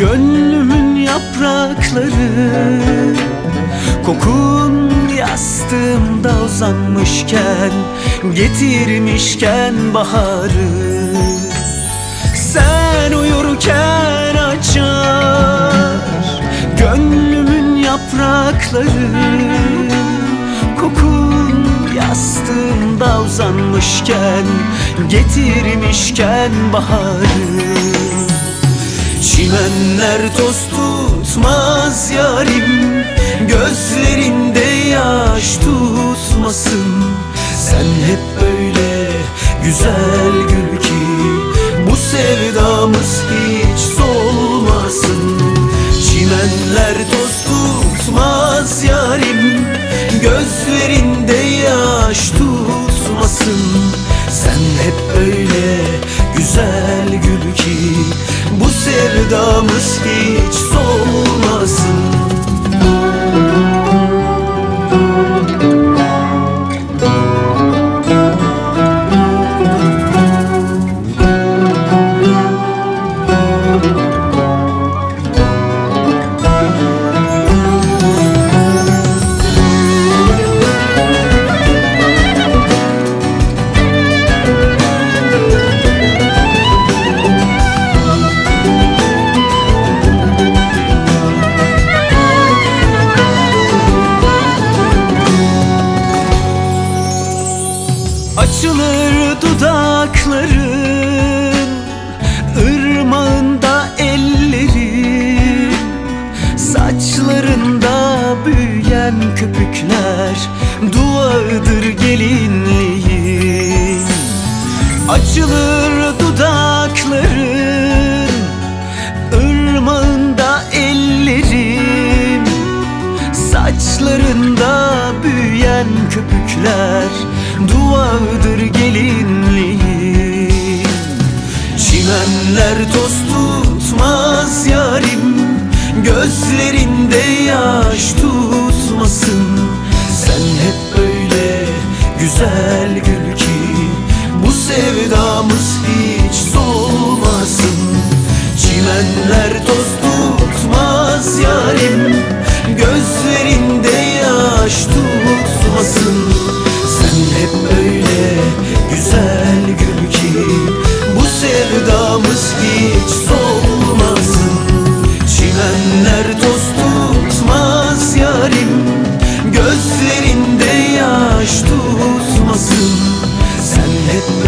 Gönlümün yaprakları Kokun yastığımda uzanmışken Getirmişken baharı. Sen uyurken açar Gönlümün yaprakları Kokun yastığımda uzanmışken Getirmişken baharı. Çimenler toz tutmaz yarim Gözlerinde yaş tutmasın. Sen hep böyle güzel gül ki Bu sevdamız hiç solmasın. Çimenler toz tutmaz yarim Gözlerinde sevdamız hiç dudakların ırmağında ellerin Saçlarında büyüyen köpükler Duadır gelinliğin. Açılır dudakların ırmağında ellerin Saçlarında büyüyen köpükler Duadır gelinliğin Gözlerinde yaş tutmasın. Sen hep böyle güzel gül ki Bu sevdamız hiç solmasın. Çimenler toz tutmaz yarim Gözlerinde yaş tutmasın. Sen hep böyle güzel gül ki Bu sevdamız hiç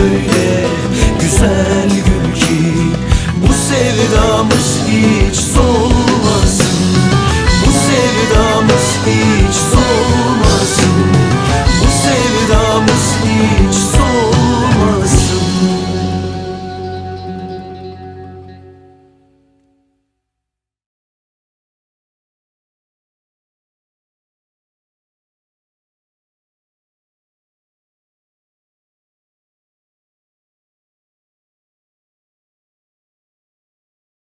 Gözlerinde